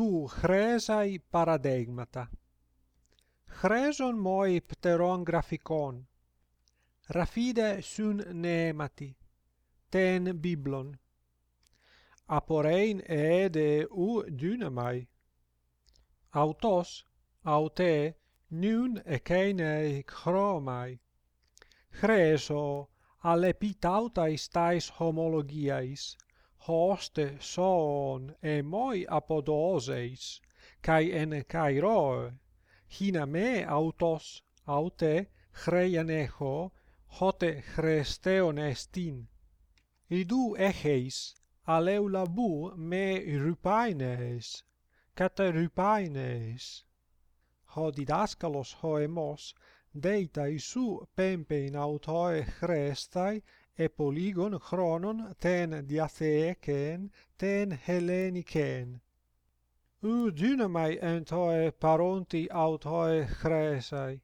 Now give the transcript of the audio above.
tu chresai paradigmata. Chreson moi pteron graphikon, Rafide sun neemati, ten biblon. Aporein ede u dynamai. Autos, aute, nun ecenei chromai. Chreso, alepitautais tais homologiais, hoste son e moi apodoseis kai en kairo hina me autos aute chreianecho hote chresteon estin. Idu echeis aleulabu me rupaines kata rupaines ho didaskalos hoemos deita isu pempe in autoe chrestai e polygon chronon ten diatheken ten helleniken U dynamai entoe paronti autoe chresai.